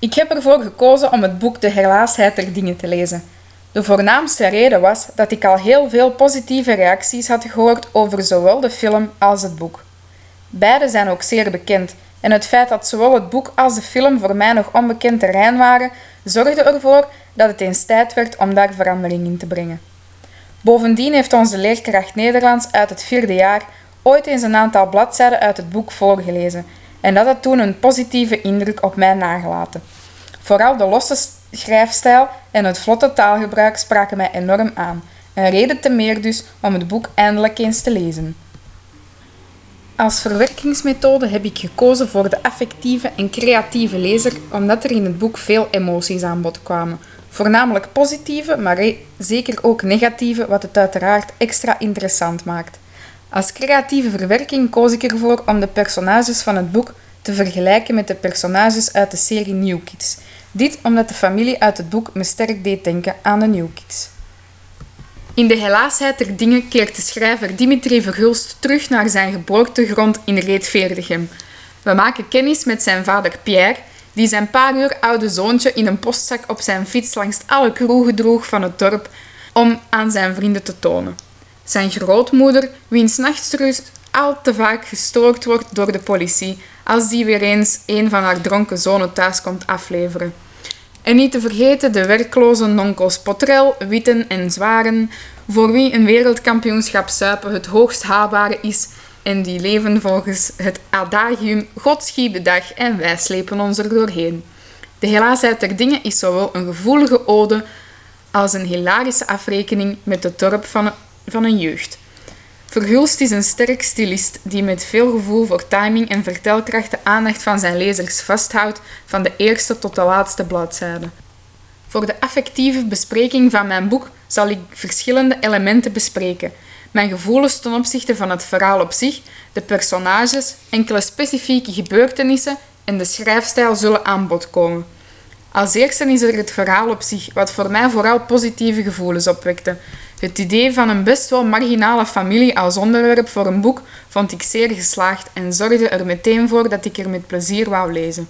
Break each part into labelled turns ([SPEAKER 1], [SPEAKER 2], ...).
[SPEAKER 1] Ik heb ervoor gekozen om het boek De Helaasheid der Dingen te lezen. De voornaamste reden was dat ik al heel veel positieve reacties had gehoord over zowel de film als het boek. Beide zijn ook zeer bekend en het feit dat zowel het boek als de film voor mij nog onbekend terrein waren, zorgde ervoor dat het eens tijd werd om daar verandering in te brengen. Bovendien heeft onze leerkracht Nederlands uit het vierde jaar ooit eens een aantal bladzijden uit het boek voorgelezen en dat had toen een positieve indruk op mij nagelaten. Vooral de losse schrijfstijl en het vlotte taalgebruik spraken mij enorm aan. Een reden te meer dus om het boek eindelijk eens te lezen. Als verwerkingsmethode heb ik gekozen voor de affectieve en creatieve lezer, omdat er in het boek veel emoties aan bod kwamen. Voornamelijk positieve, maar zeker ook negatieve, wat het uiteraard extra interessant maakt. Als creatieve verwerking koos ik ervoor om de personages van het boek te vergelijken met de personages uit de serie New Kids. Dit omdat de familie uit het boek me sterk deed denken aan de New Kids. In de helaasheid der dingen keert de schrijver Dimitri Verhulst terug naar zijn geboortegrond in Reetveerdegem. We maken kennis met zijn vader Pierre, die zijn paar uur oude zoontje in een postzak op zijn fiets langs alle kroegen droeg van het dorp om aan zijn vrienden te tonen. Zijn grootmoeder, wiens nachtrust al te vaak gestoord wordt door de politie als die weer eens een van haar dronken zonen thuis komt afleveren. En niet te vergeten de werkloze nonkels Potrel, Witten en Zwaren, voor wie een wereldkampioenschap suipen het hoogst haalbare is en die leven volgens het adagium God dag en wij slepen ons er doorheen. De helaasheid der dingen is zowel een gevoelige ode als een hilarische afrekening met het dorp van, van een jeugd. Verhulst is een sterk stilist die met veel gevoel voor timing en vertelkracht de aandacht van zijn lezers vasthoudt van de eerste tot de laatste bladzijde. Voor de affectieve bespreking van mijn boek zal ik verschillende elementen bespreken. Mijn gevoelens ten opzichte van het verhaal op zich, de personages, enkele specifieke gebeurtenissen en de schrijfstijl zullen aan bod komen. Als eerste is er het verhaal op zich, wat voor mij vooral positieve gevoelens opwekte. Het idee van een best wel marginale familie als onderwerp voor een boek vond ik zeer geslaagd en zorgde er meteen voor dat ik er met plezier wou lezen.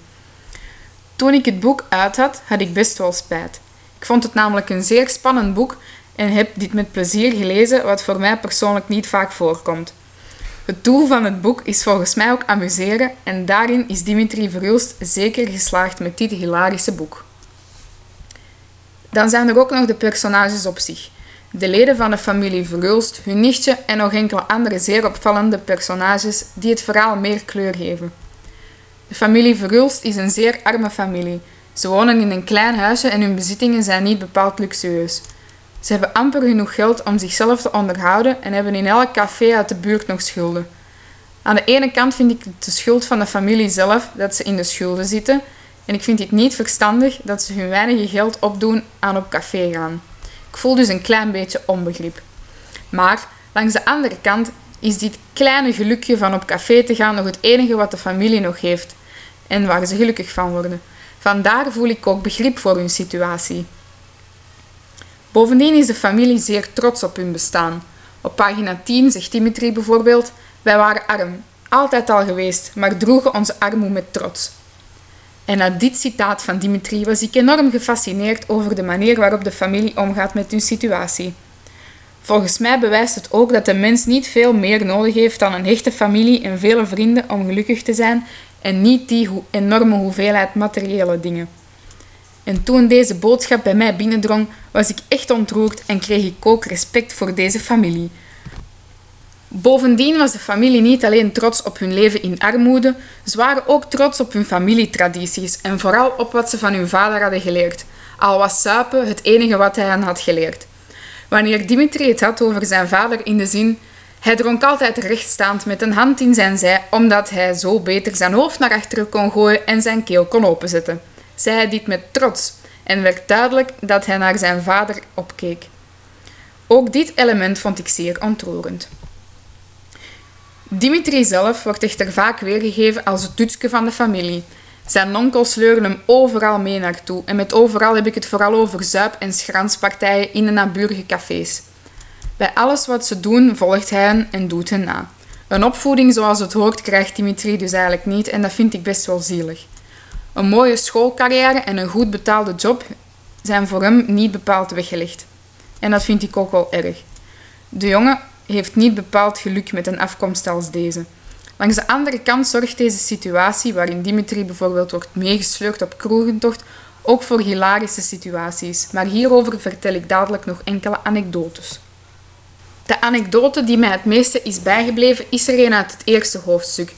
[SPEAKER 1] Toen ik het boek uit had, had ik best wel spijt. Ik vond het namelijk een zeer spannend boek en heb dit met plezier gelezen, wat voor mij persoonlijk niet vaak voorkomt. Het doel van het boek is volgens mij ook amuseren en daarin is Dimitri Verhulst zeker geslaagd met dit hilarische boek. Dan zijn er ook nog de personages op zich. De leden van de familie Verhulst, hun nichtje en nog enkele andere zeer opvallende personages die het verhaal meer kleur geven. De familie Verhulst is een zeer arme familie. Ze wonen in een klein huisje en hun bezittingen zijn niet bepaald luxueus. Ze hebben amper genoeg geld om zichzelf te onderhouden en hebben in elk café uit de buurt nog schulden. Aan de ene kant vind ik het de schuld van de familie zelf dat ze in de schulden zitten en ik vind het niet verstandig dat ze hun weinige geld opdoen aan op café gaan. Ik voel dus een klein beetje onbegrip. Maar langs de andere kant is dit kleine gelukje van op café te gaan nog het enige wat de familie nog heeft en waar ze gelukkig van worden. Vandaar voel ik ook begrip voor hun situatie. Bovendien is de familie zeer trots op hun bestaan. Op pagina 10 zegt Dimitri bijvoorbeeld: Wij waren arm, altijd al geweest, maar droegen onze armoede met trots. En na dit citaat van Dimitri was ik enorm gefascineerd over de manier waarop de familie omgaat met hun situatie. Volgens mij bewijst het ook dat de mens niet veel meer nodig heeft dan een hechte familie en vele vrienden om gelukkig te zijn en niet die enorme hoeveelheid materiële dingen. En toen deze boodschap bij mij binnendrong, was ik echt ontroerd en kreeg ik ook respect voor deze familie. Bovendien was de familie niet alleen trots op hun leven in armoede, ze waren ook trots op hun familietradities en vooral op wat ze van hun vader hadden geleerd, al was suipen het enige wat hij hen had geleerd. Wanneer Dimitri het had over zijn vader in de zin hij dronk altijd rechtstaand met een hand in zijn zij, omdat hij zo beter zijn hoofd naar achteren kon gooien en zijn keel kon openzetten. Zei hij dit met trots en werd duidelijk dat hij naar zijn vader opkeek. Ook dit element vond ik zeer ontroerend. Dimitri zelf wordt echter vaak weergegeven als het toetsje van de familie. Zijn onkels sleuren hem overal mee naartoe en met overal heb ik het vooral over zuip- en schranspartijen in de naburige cafés. Bij alles wat ze doen volgt hij hen en doet hen na. Een opvoeding zoals het hoort krijgt Dimitri dus eigenlijk niet en dat vind ik best wel zielig. Een mooie schoolcarrière en een goed betaalde job zijn voor hem niet bepaald weggelegd. En dat vind ik ook wel erg. De jongen heeft niet bepaald geluk met een afkomst als deze. Langs de andere kant zorgt deze situatie, waarin Dimitri bijvoorbeeld wordt meegesleurd op kroegentocht, ook voor hilarische situaties. Maar hierover vertel ik dadelijk nog enkele anekdotes. De anekdote die mij het meeste is bijgebleven is er een uit het eerste hoofdstuk.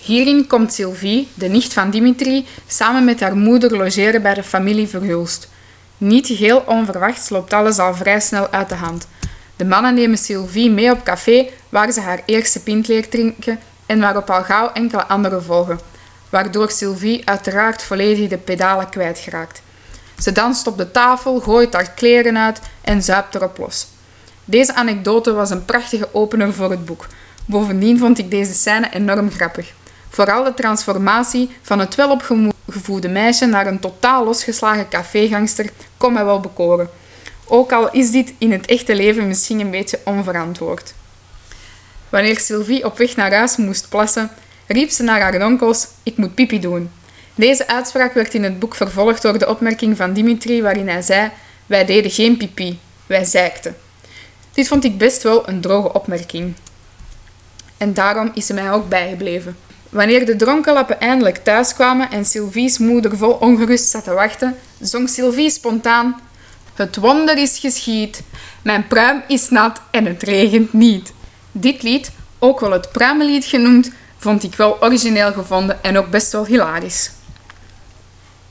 [SPEAKER 1] Hierin komt Sylvie, de nicht van Dimitri, samen met haar moeder logeren bij de familie Verhulst. Niet geheel onverwachts loopt alles al vrij snel uit de hand. De mannen nemen Sylvie mee op café, waar ze haar eerste pint leert drinken en waarop al gauw enkele anderen volgen, waardoor Sylvie uiteraard volledig de pedalen kwijtgeraakt. Ze danst op de tafel, gooit haar kleren uit en zuipt erop los. Deze anekdote was een prachtige opener voor het boek. Bovendien vond ik deze scène enorm grappig. Vooral de transformatie van het welopgevoede meisje naar een totaal losgeslagen cafégangster kon mij wel bekoren. Ook al is dit in het echte leven misschien een beetje onverantwoord. Wanneer Sylvie op weg naar huis moest plassen, riep ze naar haar onkels: Ik moet pipi doen. Deze uitspraak werd in het boek vervolgd door de opmerking van Dimitri, waarin hij zei: Wij deden geen pipi, wij zeikten. Dit vond ik best wel een droge opmerking. En daarom is ze mij ook bijgebleven. Wanneer de dronkenlappen eindelijk thuis kwamen en Sylvie's moeder vol ongerust zat te wachten, zong Sylvie spontaan: Het wonder is geschied, mijn pruim is nat en het regent niet. Dit lied, ook wel het pruimenlied genoemd, vond ik wel origineel gevonden en ook best wel hilarisch.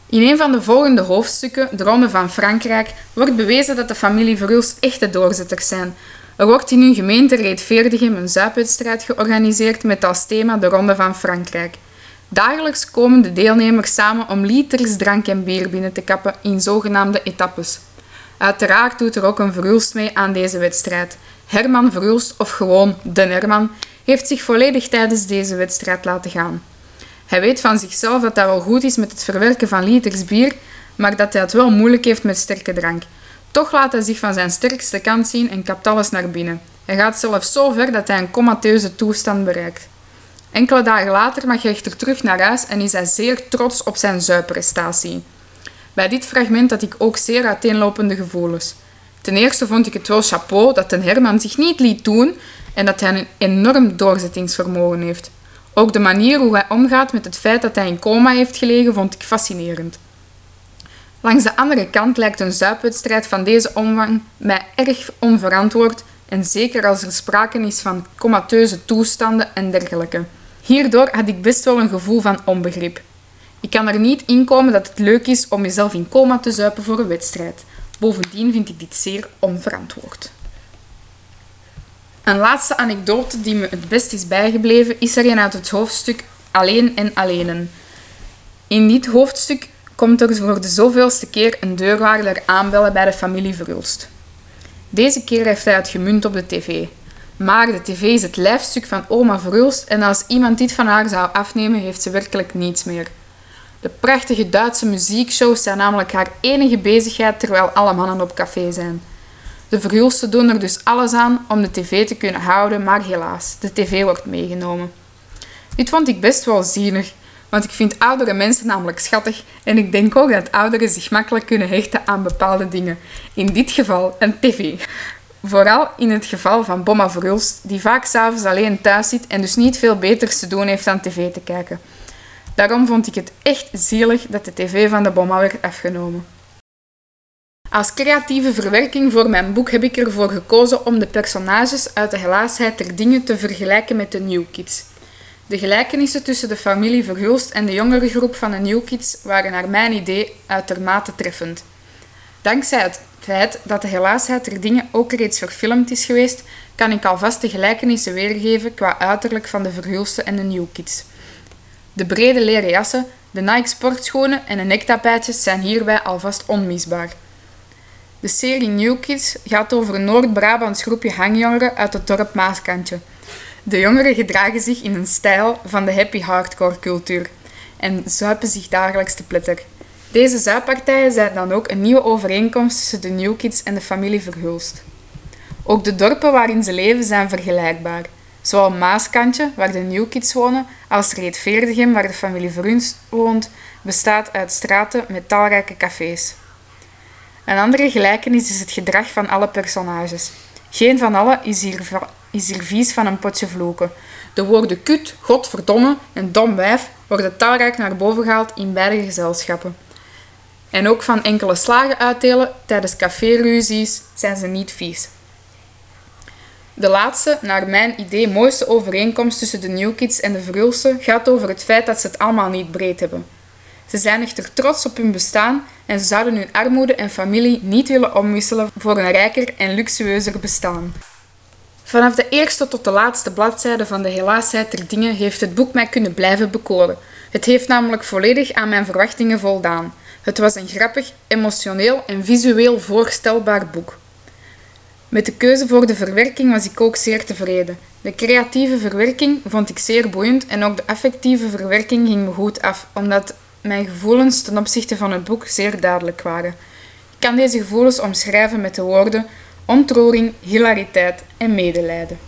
[SPEAKER 1] In een van de volgende hoofdstukken, De Ronde van Frankrijk, wordt bewezen dat de familie Verhulst echte doorzetters zijn. Er wordt in hun gemeente Reed Veerdigem een zuipwedstrijd georganiseerd met als thema De Ronde van Frankrijk. Dagelijks komen de deelnemers samen om liters drank en bier binnen te kappen in zogenaamde etappes. Uiteraard doet er ook een Verhulst mee aan deze wedstrijd. Herman Verhulst, of gewoon De Herman, heeft zich volledig tijdens deze wedstrijd laten gaan. Hij weet van zichzelf dat hij wel goed is met het verwerken van liters bier, maar dat hij het wel moeilijk heeft met sterke drank. Toch laat hij zich van zijn sterkste kant zien en kapt alles naar binnen. Hij gaat zelfs zo ver dat hij een comateuze toestand bereikt. Enkele dagen later mag hij echter terug naar huis en is hij zeer trots op zijn zuiprestatie. Bij dit fragment had ik ook zeer uiteenlopende gevoelens. Ten eerste vond ik het wel chapeau dat een Herman zich niet liet doen en dat hij een enorm doorzettingsvermogen heeft. Ook de manier hoe hij omgaat met het feit dat hij in coma heeft gelegen vond ik fascinerend. Langs de andere kant lijkt een zuipwedstrijd van deze omvang mij erg onverantwoord en zeker als er sprake is van comateuze toestanden en dergelijke. Hierdoor had ik best wel een gevoel van onbegrip. Ik kan er niet in komen dat het leuk is om jezelf in coma te zuipen voor een wedstrijd. Bovendien vind ik dit zeer onverantwoord. Een laatste anekdote die me het best is bijgebleven is er een uit het hoofdstuk Alleen en Alleenen. In dit hoofdstuk komt er voor de zoveelste keer een deurwaarder aanbellen bij de familie Verhulst. Deze keer heeft hij het gemunt op de tv. Maar de tv is het lijfstuk van oma Verhulst en als iemand dit van haar zou afnemen, heeft ze werkelijk niets meer. De prachtige Duitse muziekshows zijn namelijk haar enige bezigheid terwijl alle mannen op café zijn. De Verhulsten doen er dus alles aan om de tv te kunnen houden, maar helaas, de tv wordt meegenomen. Dit vond ik best wel zielig, want ik vind oudere mensen namelijk schattig en ik denk ook dat ouderen zich makkelijk kunnen hechten aan bepaalde dingen. In dit geval een tv. Vooral in het geval van Bomma Verhulst, die vaak s'avonds alleen thuis zit en dus niet veel beters te doen heeft dan tv te kijken. Daarom vond ik het echt zielig dat de tv van de Bomma werd afgenomen. Als creatieve verwerking voor mijn boek heb ik ervoor gekozen om de personages uit de helaasheid der dingen te vergelijken met de New Kids. De gelijkenissen tussen de familie Verhulst en de jongere groep van de New Kids waren naar mijn idee uitermate treffend. Dankzij het feit dat de helaasheid der dingen ook reeds verfilmd is geweest, kan ik alvast de gelijkenissen weergeven qua uiterlijk van de Verhulsten en de New Kids. De brede leren jassen, de Nike sportschoenen en de nektapijtjes zijn hierbij alvast onmisbaar. De serie New Kids gaat over een Noord-Brabants groepje hangjongeren uit het dorp Maaskantje. De jongeren gedragen zich in een stijl van de happy hardcore cultuur en zuipen zich dagelijks te pletter. Deze zuippartijen zijn dan ook een nieuwe overeenkomst tussen de New Kids en de familie Verhulst. Ook de dorpen waarin ze leven zijn vergelijkbaar. Zowel Maaskantje, waar de New Kids wonen, als Reet Veerdegem, waar de familie Verhuns woont, bestaat uit straten met talrijke cafés. Een andere gelijkenis is het gedrag van alle personages. Geen van allen is hier, is hier vies van een potje vloeken. De woorden kut, godverdomme en dom wijf worden talrijk naar boven gehaald in beide gezelschappen. En ook van enkele slagen uitdelen tijdens caféruzies zijn ze niet vies. De laatste, naar mijn idee mooiste overeenkomst tussen de New Kids en de Verhulsen gaat over het feit dat ze het allemaal niet breed hebben. Ze zijn echter trots op hun bestaan en ze zouden hun armoede en familie niet willen omwisselen voor een rijker en luxueuzer bestaan. Vanaf de eerste tot de laatste bladzijde van de helaasheid der dingen heeft het boek mij kunnen blijven bekoren. Het heeft namelijk volledig aan mijn verwachtingen voldaan. Het was een grappig, emotioneel en visueel voorstelbaar boek. Met de keuze voor de verwerking was ik ook zeer tevreden. De creatieve verwerking vond ik zeer boeiend en ook de affectieve verwerking ging me goed af, omdat mijn gevoelens ten opzichte van het boek zeer duidelijk waren. Ik kan deze gevoelens omschrijven met de woorden ontroering, hilariteit en medelijden.